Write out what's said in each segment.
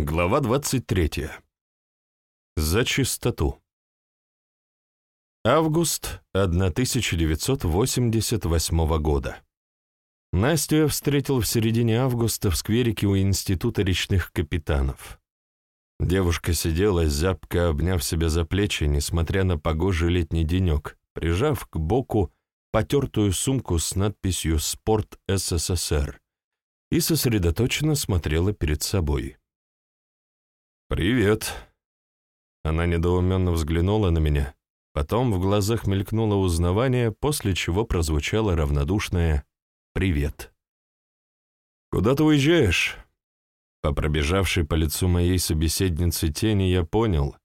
Глава 23. За чистоту. Август 1988 года. Настю я встретил в середине августа в скверике у Института речных капитанов. Девушка сидела, зябко обняв себя за плечи, несмотря на погожий летний денек, прижав к боку потертую сумку с надписью «Спорт СССР» и сосредоточенно смотрела перед собой. «Привет». Она недоуменно взглянула на меня, потом в глазах мелькнуло узнавание, после чего прозвучало равнодушное «Привет». «Куда ты уезжаешь?» По пробежавшей по лицу моей собеседницы тени я понял,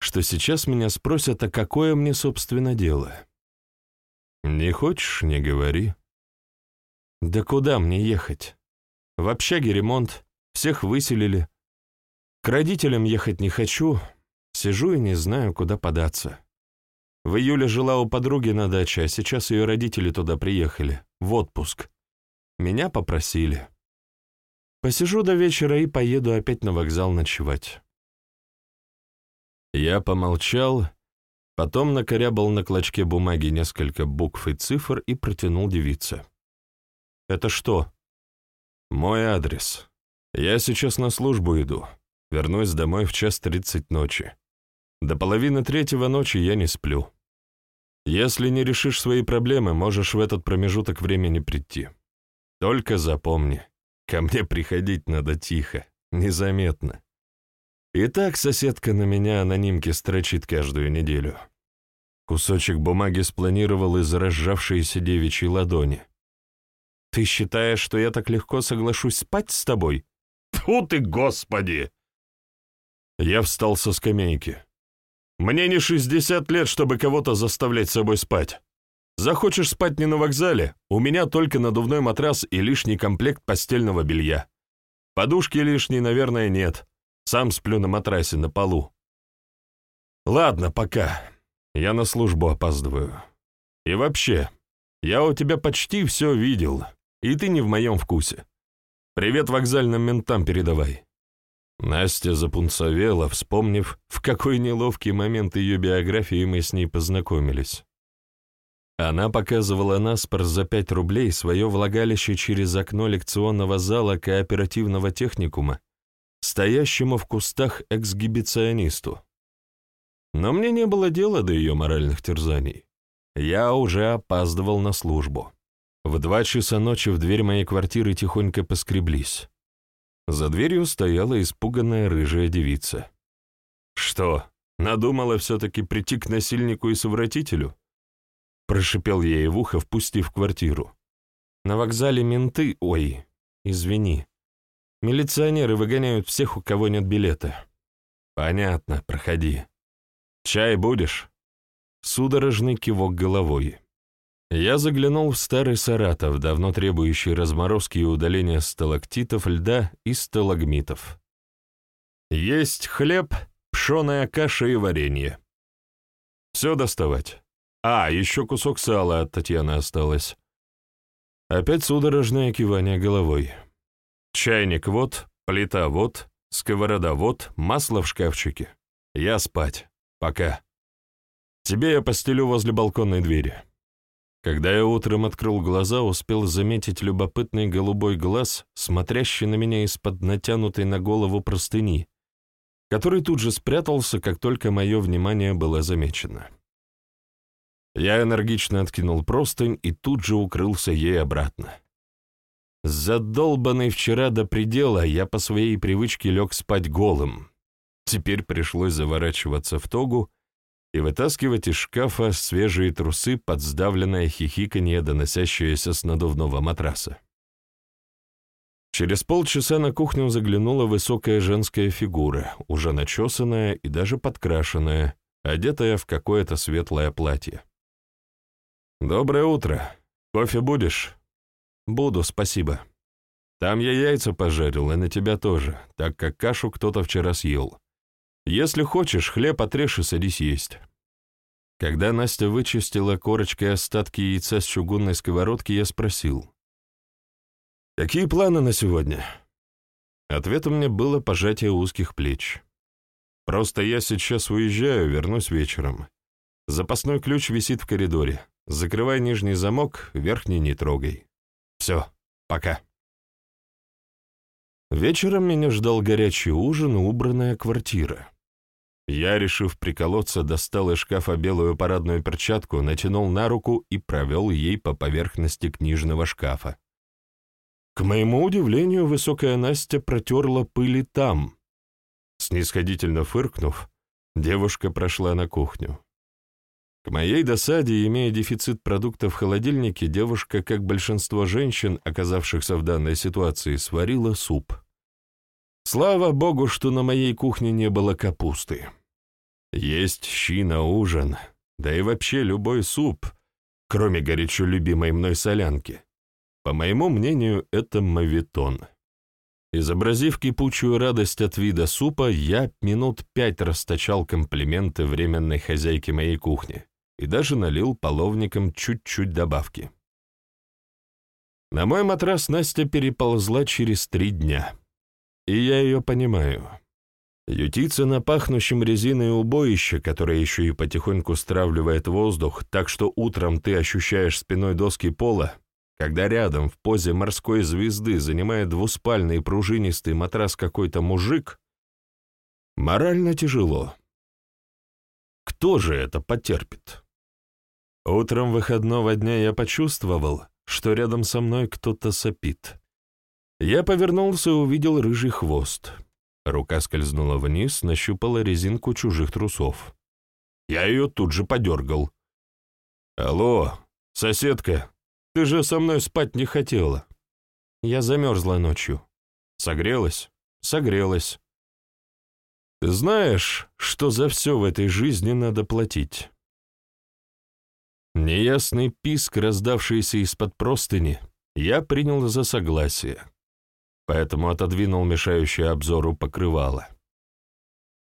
что сейчас меня спросят, а какое мне, собственно, дело. «Не хочешь — не говори». «Да куда мне ехать? В общаге ремонт, всех выселили. К родителям ехать не хочу, сижу и не знаю, куда податься. В июле жила у подруги на даче, а сейчас ее родители туда приехали, в отпуск. Меня попросили. Посижу до вечера и поеду опять на вокзал ночевать. Я помолчал, потом накорябал на клочке бумаги несколько букв и цифр и протянул девице. «Это что?» «Мой адрес. Я сейчас на службу иду. Вернусь домой в час тридцать ночи. До половины третьего ночи я не сплю. Если не решишь свои проблемы, можешь в этот промежуток времени прийти. Только запомни, ко мне приходить надо тихо, незаметно. И так соседка на меня анонимки строчит каждую неделю. Кусочек бумаги спланировал из разжавшейся девичьей ладони. «Ты считаешь, что я так легко соглашусь спать с тобой?» «Тьфу ты, Господи!» Я встал со скамейки. «Мне не шестьдесят лет, чтобы кого-то заставлять собой спать. Захочешь спать не на вокзале, у меня только надувной матрас и лишний комплект постельного белья. Подушки лишней, наверное, нет. Сам сплю на матрасе на полу. Ладно, пока. Я на службу опаздываю. И вообще, я у тебя почти все видел, и ты не в моем вкусе. Привет вокзальным ментам передавай. Настя запунцовела, вспомнив, в какой неловкий момент ее биографии мы с ней познакомились. Она показывала наспор за пять рублей свое влагалище через окно лекционного зала кооперативного техникума, стоящему в кустах эксгибиционисту. Но мне не было дела до ее моральных терзаний. Я уже опаздывал на службу. В два часа ночи в дверь моей квартиры тихонько поскреблись. За дверью стояла испуганная рыжая девица. «Что, надумала все-таки прийти к насильнику и совратителю?» Прошипел ей в ухо, впустив в квартиру. «На вокзале менты... Ой, извини. Милиционеры выгоняют всех, у кого нет билета». «Понятно, проходи. Чай будешь?» Судорожный кивок головой. Я заглянул в старый Саратов, давно требующий разморозки и удаления сталактитов, льда и сталагмитов. Есть хлеб, пшеная каша и варенье. Все доставать. А, еще кусок сала от Татьяны осталось. Опять судорожное кивание головой. Чайник вот, плита вот, сковорода вот, масло в шкафчике. Я спать. Пока. Тебе я постелю возле балконной двери. Когда я утром открыл глаза, успел заметить любопытный голубой глаз, смотрящий на меня из-под натянутой на голову простыни, который тут же спрятался, как только мое внимание было замечено. Я энергично откинул простынь и тут же укрылся ей обратно. Задолбанный вчера до предела, я по своей привычке лег спать голым. Теперь пришлось заворачиваться в тогу, и вытаскивать из шкафа свежие трусы под сдавленное хихиканье, доносящееся с надувного матраса. Через полчаса на кухню заглянула высокая женская фигура, уже начесанная и даже подкрашенная, одетая в какое-то светлое платье. «Доброе утро. Кофе будешь?» «Буду, спасибо. Там я яйца пожарил, и на тебя тоже, так как кашу кто-то вчера съел. Если хочешь, хлеб отрежь и садись есть». Когда Настя вычистила корочкой остатки яйца с чугунной сковородки, я спросил. «Какие планы на сегодня?» Ответом мне было пожатие узких плеч. «Просто я сейчас уезжаю, вернусь вечером. Запасной ключ висит в коридоре. Закрывай нижний замок, верхний не трогай. Все, пока». Вечером меня ждал горячий ужин и убранная квартира. Я, решив приколоться, достал из шкафа белую парадную перчатку, натянул на руку и провел ей по поверхности книжного шкафа. К моему удивлению, высокая Настя протерла пыли там. Снисходительно фыркнув, девушка прошла на кухню. К моей досаде, имея дефицит продуктов в холодильнике, девушка, как большинство женщин, оказавшихся в данной ситуации, сварила суп. Слава богу, что на моей кухне не было капусты. Есть щи на ужин, да и вообще любой суп, кроме горячо любимой мной солянки. По моему мнению, это мавитон. Изобразив кипучую радость от вида супа, я минут пять расточал комплименты временной хозяйке моей кухни и даже налил половникам чуть-чуть добавки. На мой матрас Настя переползла через три дня. И я ее понимаю. Ютиться на пахнущем резиной убоище, которое еще и потихоньку стравливает воздух, так что утром ты ощущаешь спиной доски пола, когда рядом в позе морской звезды занимает двуспальный пружинистый матрас какой-то мужик, морально тяжело. Кто же это потерпит? Утром выходного дня я почувствовал, что рядом со мной кто-то сопит. Я повернулся и увидел рыжий хвост. Рука скользнула вниз, нащупала резинку чужих трусов. Я ее тут же подергал. «Алло, соседка, ты же со мной спать не хотела. Я замерзла ночью. Согрелась? Согрелась. Ты знаешь, что за все в этой жизни надо платить? Неясный писк, раздавшийся из-под простыни, я принял за согласие, поэтому отодвинул мешающее обзору покрывало.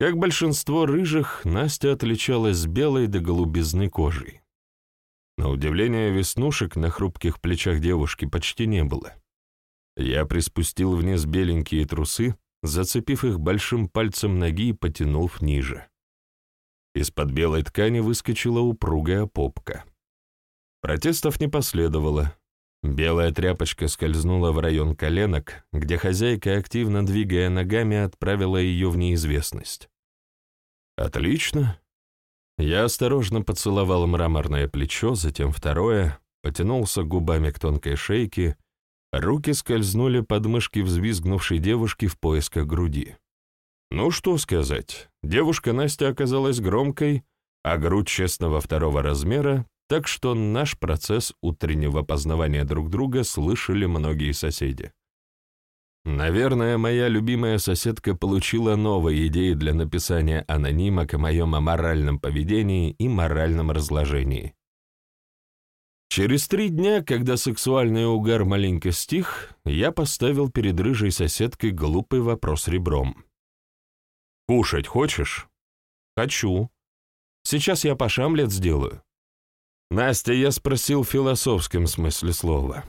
Как большинство рыжих, Настя отличалась белой до голубизны кожей. На удивление веснушек на хрупких плечах девушки почти не было. Я приспустил вниз беленькие трусы, зацепив их большим пальцем ноги и потянув ниже. Из-под белой ткани выскочила упругая попка. Протестов не последовало. Белая тряпочка скользнула в район коленок, где хозяйка, активно двигая ногами, отправила ее в неизвестность. «Отлично. Я осторожно поцеловал мраморное плечо, затем второе, потянулся губами к тонкой шейке, руки скользнули под мышки взвизгнувшей девушки в поисках груди. Ну что сказать, девушка Настя оказалась громкой, а грудь честного второго размера, так что наш процесс утреннего познавания друг друга слышали многие соседи. Наверное, моя любимая соседка получила новые идеи для написания анонимок о моем аморальном поведении и моральном разложении. Через три дня, когда сексуальный угар маленько стих, я поставил перед рыжей соседкой глупый вопрос ребром. «Кушать хочешь?» «Хочу. Сейчас я пошамлет сделаю». «Настя, я спросил в философском смысле слова.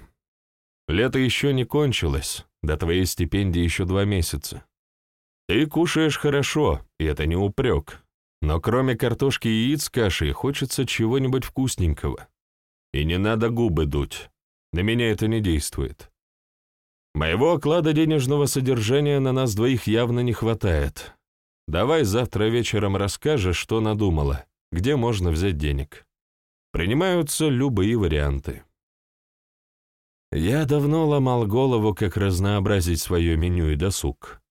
Лето еще не кончилось, до твоей стипендии еще два месяца. Ты кушаешь хорошо, и это не упрек. Но кроме картошки и яиц с кашей хочется чего-нибудь вкусненького. И не надо губы дуть. На меня это не действует. Моего оклада денежного содержания на нас двоих явно не хватает. Давай завтра вечером расскажешь, что надумала, где можно взять денег. Принимаются любые варианты. Я давно ломал голову, как разнообразить свое меню и досуг.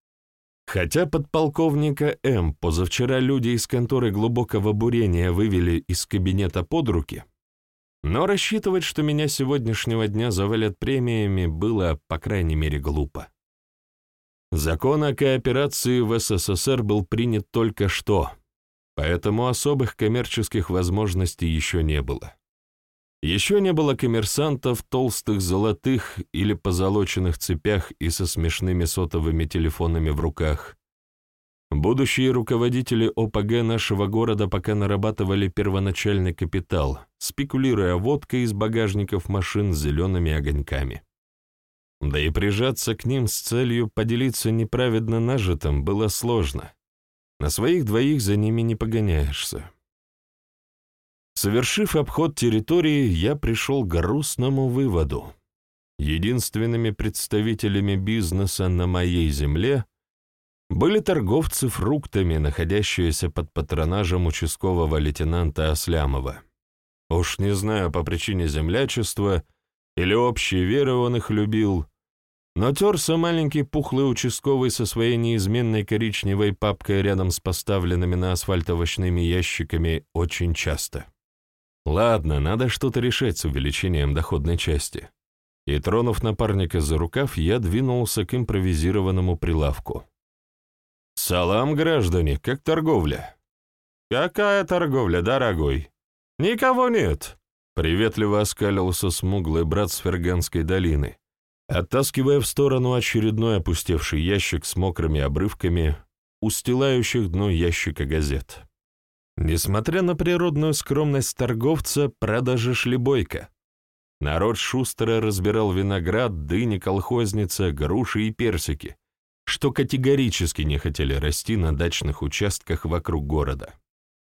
Хотя подполковника М позавчера люди из конторы глубокого бурения вывели из кабинета под руки, но рассчитывать, что меня сегодняшнего дня завалят премиями, было, по крайней мере, глупо. Закон о кооперации в СССР был принят только что, поэтому особых коммерческих возможностей еще не было. Еще не было коммерсантов в толстых золотых или позолоченных цепях и со смешными сотовыми телефонами в руках. Будущие руководители ОПГ нашего города пока нарабатывали первоначальный капитал, спекулируя водкой из багажников машин с зелеными огоньками. Да и прижаться к ним с целью поделиться неправедно нажитым было сложно. На своих двоих за ними не погоняешься. Совершив обход территории, я пришел к грустному выводу. Единственными представителями бизнеса на моей земле были торговцы фруктами, находящиеся под патронажем участкового лейтенанта Ослямова. Уж не знаю, по причине землячества или общей веры он их любил, но терся маленький пухлый участковый со своей неизменной коричневой папкой рядом с поставленными на асфальт овощными ящиками очень часто. Ладно, надо что-то решать с увеличением доходной части. И, тронув напарника за рукав, я двинулся к импровизированному прилавку. «Салам, граждане, как торговля?» «Какая торговля, дорогой?» «Никого нет», — приветливо оскалился смуглый брат с Ферганской долины, оттаскивая в сторону очередной опустевший ящик с мокрыми обрывками, устилающих дно ящика газет. Несмотря на природную скромность торговца, продажи шли бойко. Народ шустро разбирал виноград, дыни, колхозница, груши и персики, что категорически не хотели расти на дачных участках вокруг города.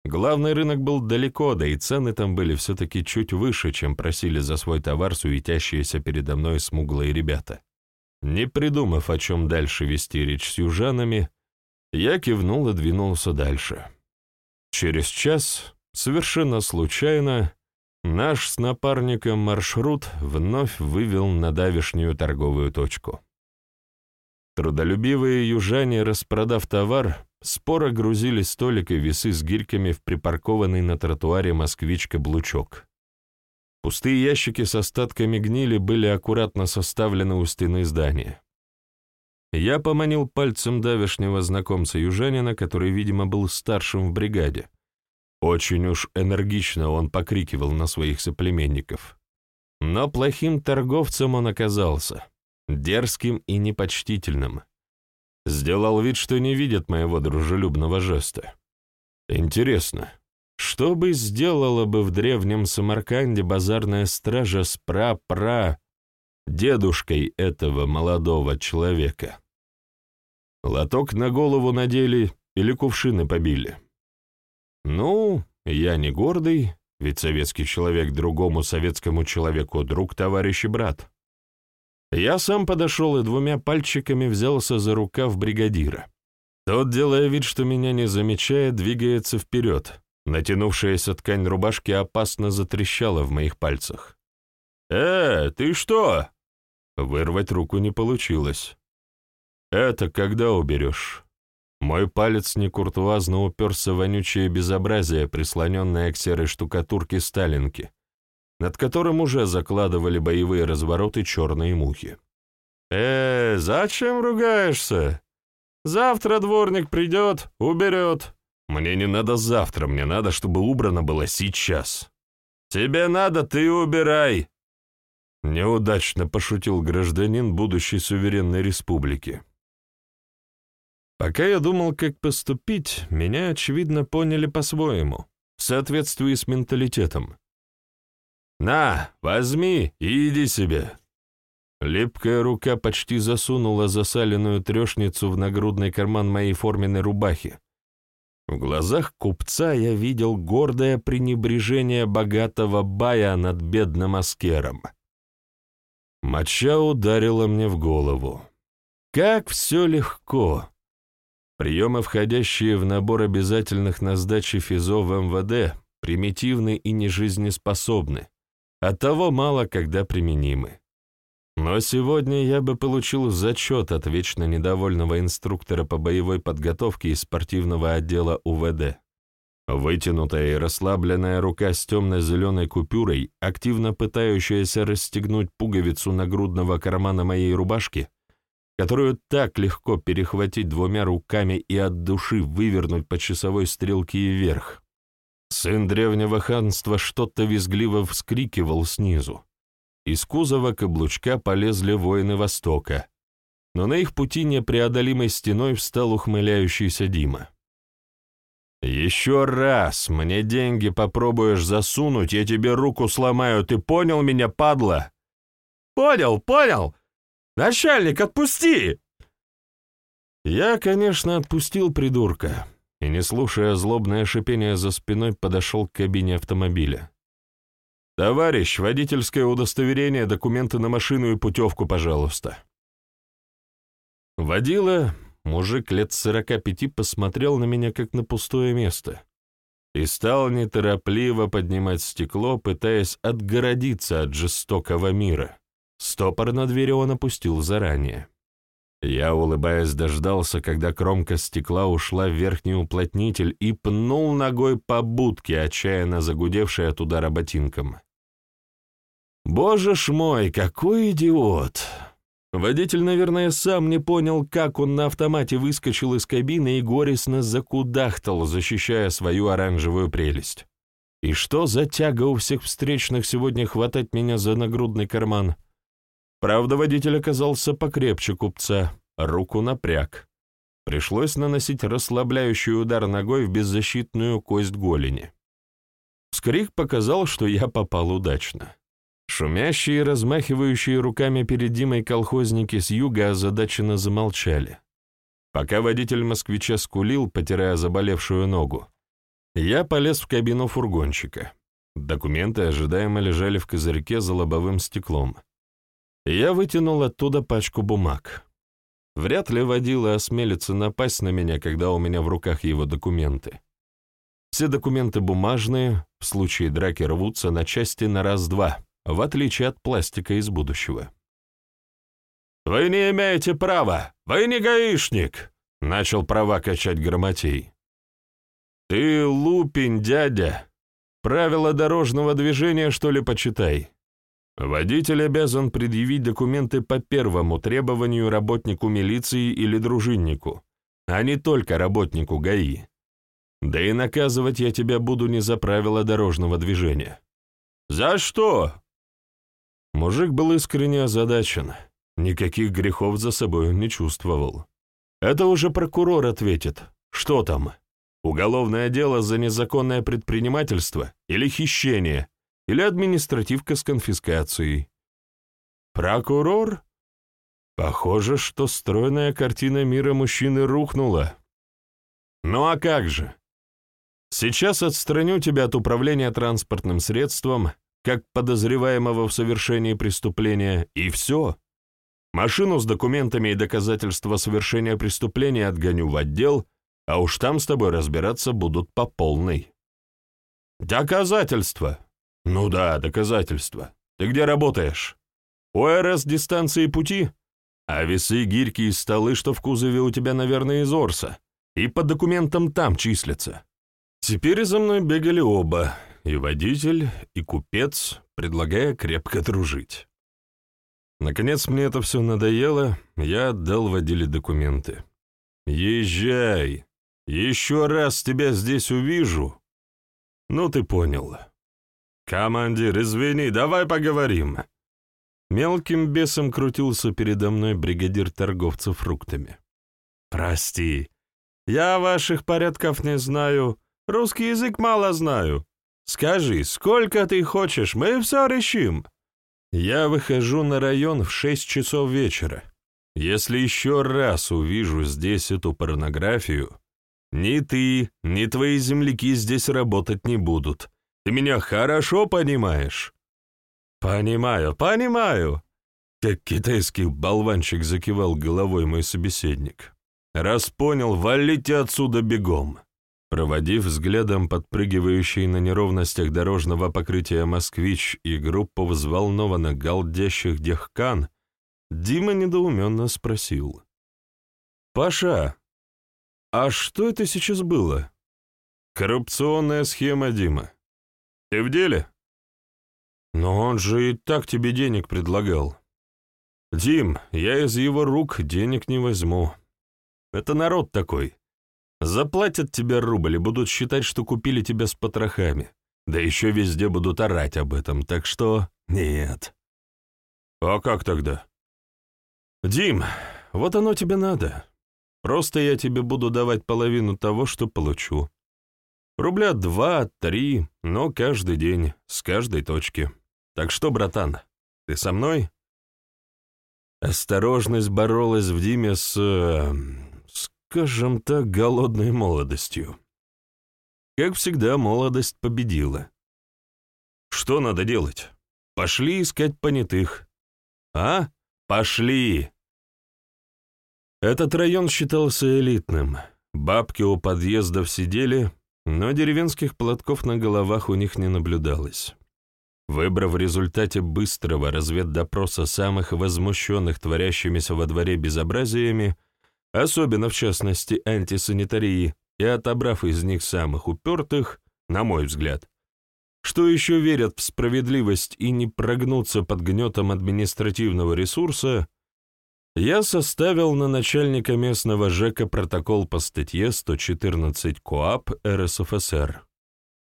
Главный рынок был далеко, да и цены там были все-таки чуть выше, чем просили за свой товар суетящиеся передо мной смуглые ребята. Не придумав, о чем дальше вести речь с южанами, я кивнул и двинулся дальше. Через час, совершенно случайно, наш с напарником маршрут вновь вывел на давешнюю торговую точку. Трудолюбивые южане, распродав товар, споро грузили столик и весы с гирьками в припаркованный на тротуаре москвич-каблучок. Пустые ящики с остатками гнили были аккуратно составлены у стены здания. Я поманил пальцем давешнего знакомца-южанина, который, видимо, был старшим в бригаде. Очень уж энергично он покрикивал на своих соплеменников. Но плохим торговцем он оказался, дерзким и непочтительным. Сделал вид, что не видит моего дружелюбного жеста. Интересно, что бы сделала бы в древнем Самарканде базарная стража с пра-пра дедушкой этого молодого человека? Лоток на голову надели или кувшины побили? Ну, я не гордый, ведь советский человек другому советскому человеку друг, товарищ и брат. Я сам подошел и двумя пальчиками взялся за рукав бригадира. Тот, делая вид, что меня не замечает, двигается вперед. Натянувшаяся ткань рубашки опасно затрещала в моих пальцах. «Э, ты что?» Вырвать руку не получилось. «Это когда уберешь?» Мой палец некуртуазно уперся в вонючее безобразие, прислоненное к серой штукатурке Сталинки, над которым уже закладывали боевые развороты черные мухи. «Э, зачем ругаешься? Завтра дворник придет, уберет». «Мне не надо завтра, мне надо, чтобы убрано было сейчас». «Тебе надо, ты убирай!» Неудачно пошутил гражданин будущей суверенной республики. Пока я думал, как поступить, меня, очевидно, поняли по-своему, в соответствии с менталитетом. «На, возьми и иди себе!» Липкая рука почти засунула засаленную трешницу в нагрудный карман моей форменной рубахи. В глазах купца я видел гордое пренебрежение богатого бая над бедным аскером. Моча ударила мне в голову. Как все легко! Приемы, входящие в набор обязательных на сдаче ФИЗО в МВД, примитивны и нежизнеспособны. Оттого мало когда применимы. Но сегодня я бы получил зачет от вечно недовольного инструктора по боевой подготовке из спортивного отдела УВД. Вытянутая и расслабленная рука с темно-зеленой купюрой, активно пытающаяся расстегнуть пуговицу нагрудного кармана моей рубашки, которую так легко перехватить двумя руками и от души вывернуть по часовой стрелке вверх. Сын древнего ханства что-то визгливо вскрикивал снизу. Из кузова каблучка полезли воины Востока, но на их пути непреодолимой стеной встал ухмыляющийся Дима. «Еще раз мне деньги попробуешь засунуть, я тебе руку сломаю, ты понял меня, падла?» «Понял, понял! Начальник, отпусти!» Я, конечно, отпустил придурка и, не слушая злобное шипение за спиной, подошел к кабине автомобиля. «Товарищ, водительское удостоверение, документы на машину и путевку, пожалуйста». Водила, мужик лет сорока пяти, посмотрел на меня как на пустое место и стал неторопливо поднимать стекло, пытаясь отгородиться от жестокого мира. Стопор на двери он опустил заранее. Я, улыбаясь, дождался, когда кромка стекла ушла в верхний уплотнитель и пнул ногой по будке, отчаянно загудевшей от удара ботинком. «Боже ж мой, какой идиот!» Водитель, наверное, сам не понял, как он на автомате выскочил из кабины и горестно закудахтал, защищая свою оранжевую прелесть. И что за тяга у всех встречных сегодня хватать меня за нагрудный карман? Правда, водитель оказался покрепче купца, руку напряг. Пришлось наносить расслабляющий удар ногой в беззащитную кость голени. Скрик показал, что я попал удачно. Шумящие и размахивающие руками перед Димой колхозники с юга озадаченно замолчали. Пока водитель москвича скулил, потирая заболевшую ногу, я полез в кабину фургончика. Документы ожидаемо лежали в козырьке за лобовым стеклом. Я вытянул оттуда пачку бумаг. Вряд ли водила осмелится напасть на меня, когда у меня в руках его документы. Все документы бумажные, в случае драки рвутся на части на раз-два в отличие от пластика из будущего. «Вы не имеете права! Вы не гаишник!» — начал права качать Громотей. «Ты лупень, дядя! Правила дорожного движения, что ли, почитай. Водитель обязан предъявить документы по первому требованию работнику милиции или дружиннику, а не только работнику ГАИ. Да и наказывать я тебя буду не за правила дорожного движения». «За что?» Мужик был искренне озадачен, никаких грехов за собой он не чувствовал. Это уже прокурор ответит. Что там? Уголовное дело за незаконное предпринимательство или хищение, или административка с конфискацией? Прокурор? Похоже, что стройная картина мира мужчины рухнула. Ну а как же? Сейчас отстраню тебя от управления транспортным средством как подозреваемого в совершении преступления, и все. Машину с документами и доказательства совершения преступления отгоню в отдел, а уж там с тобой разбираться будут по полной. Доказательства? Ну да, доказательства. Ты где работаешь? ОРС дистанции пути? А весы, гирьки и столы, что в кузове у тебя, наверное, из Орса. И по документам там числятся. Теперь за мной бегали оба, и водитель, и купец, предлагая крепко дружить. Наконец мне это все надоело, я отдал водиле документы. «Езжай! Еще раз тебя здесь увижу!» «Ну, ты понял. Командир, извини, давай поговорим!» Мелким бесом крутился передо мной бригадир торговца фруктами. «Прости, я ваших порядков не знаю, русский язык мало знаю. Скажи, сколько ты хочешь, мы все решим. Я выхожу на район в шесть часов вечера. Если еще раз увижу здесь эту порнографию, ни ты, ни твои земляки здесь работать не будут. Ты меня хорошо понимаешь? Понимаю, понимаю. Как китайский болванчик закивал головой мой собеседник. Раз понял, валите отсюда бегом. Проводив взглядом подпрыгивающий на неровностях дорожного покрытия москвич и группу взволнованно галдящих дехкан, Дима недоуменно спросил. «Паша, а что это сейчас было?» «Коррупционная схема, Дима. Ты в деле?» «Но он же и так тебе денег предлагал». «Дим, я из его рук денег не возьму. Это народ такой. Заплатят тебе рубль и будут считать, что купили тебя с потрохами. Да еще везде будут орать об этом, так что нет. А как тогда? Дим, вот оно тебе надо. Просто я тебе буду давать половину того, что получу. Рубля два, три, но каждый день, с каждой точки. Так что, братан, ты со мной? Осторожность боролась в Диме с, э, скажем так, голодной молодостью. Как всегда, молодость победила. Что надо делать? Пошли искать понятых. А? Пошли! Этот район считался элитным. Бабки у подъездов сидели, но деревенских платков на головах у них не наблюдалось. Выбрав в результате быстрого разведдопроса самых возмущенных творящимися во дворе безобразиями, особенно в частности антисанитарии, и отобрав из них самых упертых, на мой взгляд, что еще верят в справедливость и не прогнутся под гнетом административного ресурса, я составил на начальника местного ЖЭКа протокол по статье 114 КоАП РСФСР.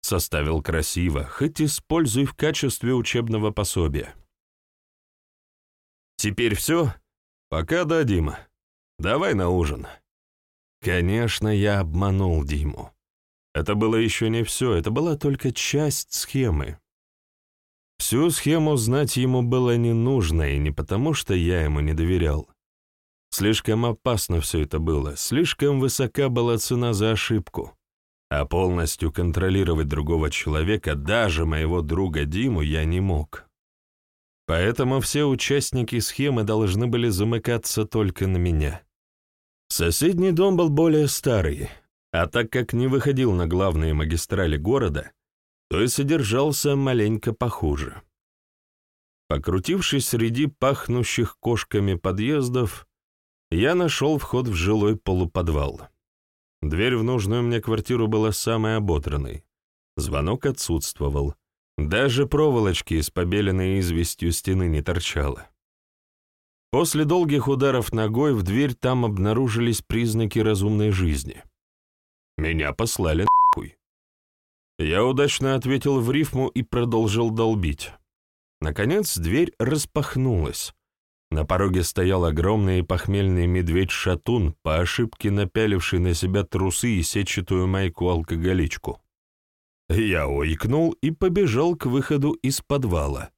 Составил красиво, хоть используй в качестве учебного пособия. Теперь все? Пока да, Дима. Давай на ужин. Конечно, я обманул Диму. Это было еще не все, это была только часть схемы. Всю схему знать ему было не нужно, и не потому, что я ему не доверял. Слишком опасно все это было, слишком высока была цена за ошибку. А полностью контролировать другого человека, даже моего друга Диму, я не мог. Поэтому все участники схемы должны были замыкаться только на меня. Соседний дом был более старый, а так как не выходил на главные магистрали города, то и содержался маленько похуже. Покрутившись среди пахнущих кошками подъездов, я нашел вход в жилой полуподвал. Дверь в нужную мне квартиру была самой ободранной. Звонок отсутствовал. Даже проволочки из побеленной известью стены не торчало. После долгих ударов ногой в дверь там обнаружились признаки разумной жизни. Меня послали нахуй. Я удачно ответил в рифму и продолжил долбить. Наконец дверь распахнулась. На пороге стоял огромный похмельный медведь-шатун, по ошибке напяливший на себя трусы и сетчатую майку-алкоголичку. Я ойкнул и побежал к выходу из подвала.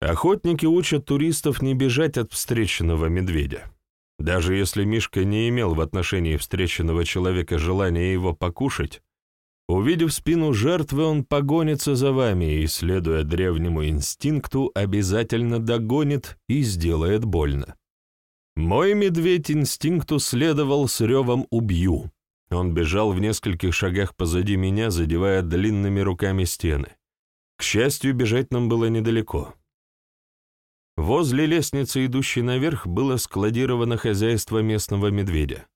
Охотники учат туристов не бежать от встреченного медведя. Даже если Мишка не имел в отношении встреченного человека желания его покушать, увидев спину жертвы, он погонится за вами и, следуя древнему инстинкту, обязательно догонит и сделает больно. Мой медведь инстинкту следовал с ревом «убью». Он бежал в нескольких шагах позади меня, задевая длинными руками стены. К счастью, бежать нам было недалеко. Возле лестницы, идущей наверх, было складировано хозяйство местного медведя.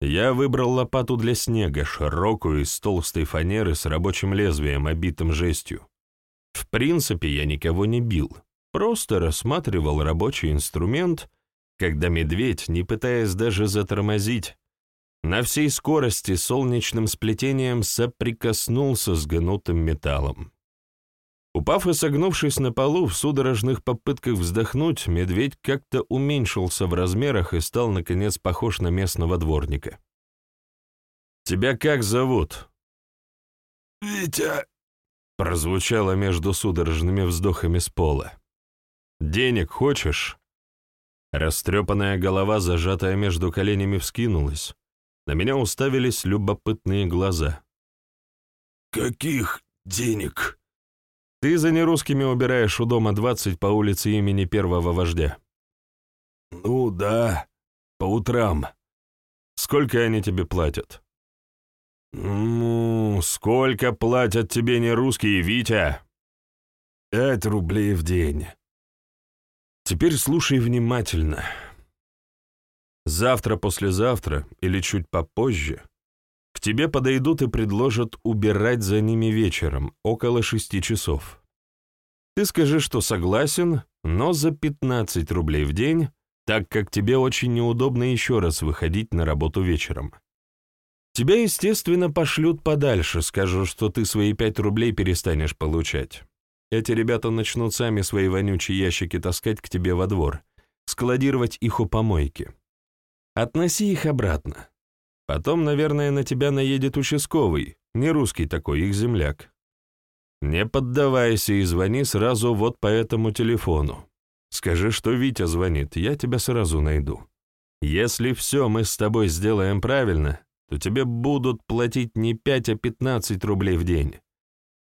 Я выбрал лопату для снега, широкую из толстой фанеры с рабочим лезвием, обитым жестью. В принципе, я никого не бил, просто рассматривал рабочий инструмент, когда медведь, не пытаясь даже затормозить, на всей скорости солнечным сплетением соприкоснулся с гнутым металлом. Упав и согнувшись на полу в судорожных попытках вздохнуть, медведь как-то уменьшился в размерах и стал, наконец, похож на местного дворника. «Тебя как зовут?» «Витя», — прозвучало между судорожными вздохами с пола. «Денег хочешь?» Растрепанная голова, зажатая между коленями, вскинулась. На меня уставились любопытные глаза. «Каких денег?» Ты за нерусскими убираешь у дома 20 по улице имени первого вождя. Ну да, по утрам. Сколько они тебе платят? Ну, сколько платят тебе нерусские, Витя? Пять рублей в день. Теперь слушай внимательно. Завтра-послезавтра или чуть попозже к тебе подойдут и предложат убирать за ними вечером, около шести часов. Ты скажи, что согласен, но за 15 рублей в день, так как тебе очень неудобно еще раз выходить на работу вечером. Тебя, естественно, пошлют подальше, скажут, что ты свои 5 рублей перестанешь получать. Эти ребята начнут сами свои вонючие ящики таскать к тебе во двор, складировать их у помойки. Относи их обратно. Потом, наверное, на тебя наедет участковый, не русский такой, их земляк. Не поддавайся и звони сразу вот по этому телефону. Скажи, что Витя звонит, я тебя сразу найду. Если все мы с тобой сделаем правильно, то тебе будут платить не 5, а 15 рублей в день.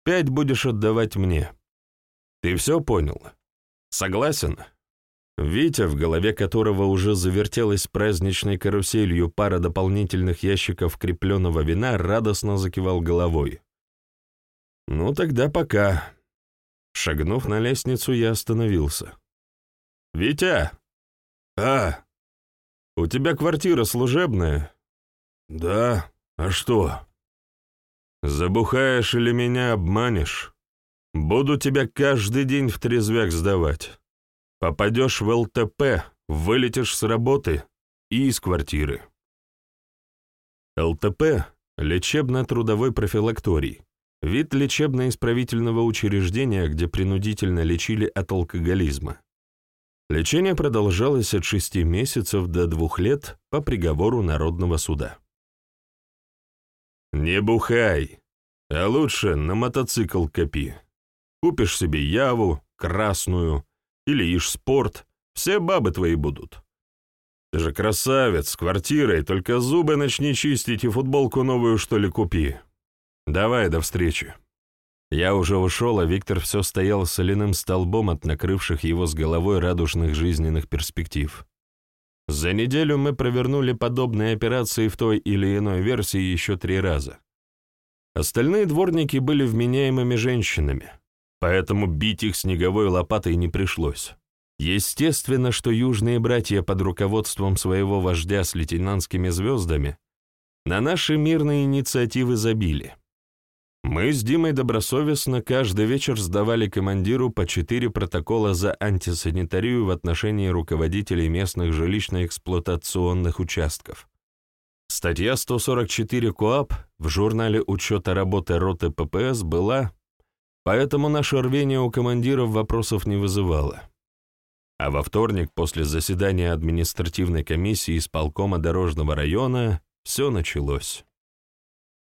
Пять будешь отдавать мне. Ты все понял? Согласен?» Витя, в голове которого уже завертелась праздничной каруселью пара дополнительных ящиков крепленного вина, радостно закивал головой. «Ну тогда пока». Шагнув на лестницу, я остановился. «Витя!» «А?» «У тебя квартира служебная?» «Да. А что?» «Забухаешь или меня обманешь? Буду тебя каждый день в трезвяк сдавать. Попадешь в ЛТП, вылетишь с работы и из квартиры». ЛТП – лечебно-трудовой профилакторий. Вид лечебно-исправительного учреждения, где принудительно лечили от алкоголизма. Лечение продолжалось от шести месяцев до двух лет по приговору Народного суда. «Не бухай, а лучше на мотоцикл копи. Купишь себе Яву, красную, или ишь спорт, все бабы твои будут. Ты же красавец, с квартирой, только зубы начни чистить и футболку новую, что ли, купи. Давай, до встречи». Я уже ушел, а Виктор все стоял соляным столбом от накрывших его с головой радужных жизненных перспектив. За неделю мы провернули подобные операции в той или иной версии еще три раза. Остальные дворники были вменяемыми женщинами, поэтому бить их снеговой лопатой не пришлось. Естественно, что южные братья под руководством своего вождя с лейтенантскими звездами на наши мирные инициативы забили. Мы с Димой добросовестно каждый вечер сдавали командиру по четыре протокола за антисанитарию в отношении руководителей местных жилищно-эксплуатационных участков. Статья 144 КОАП в журнале учета работы роты ППС была, поэтому наше рвение у командиров вопросов не вызывало. А во вторник после заседания административной комиссии исполкома дорожного района все началось.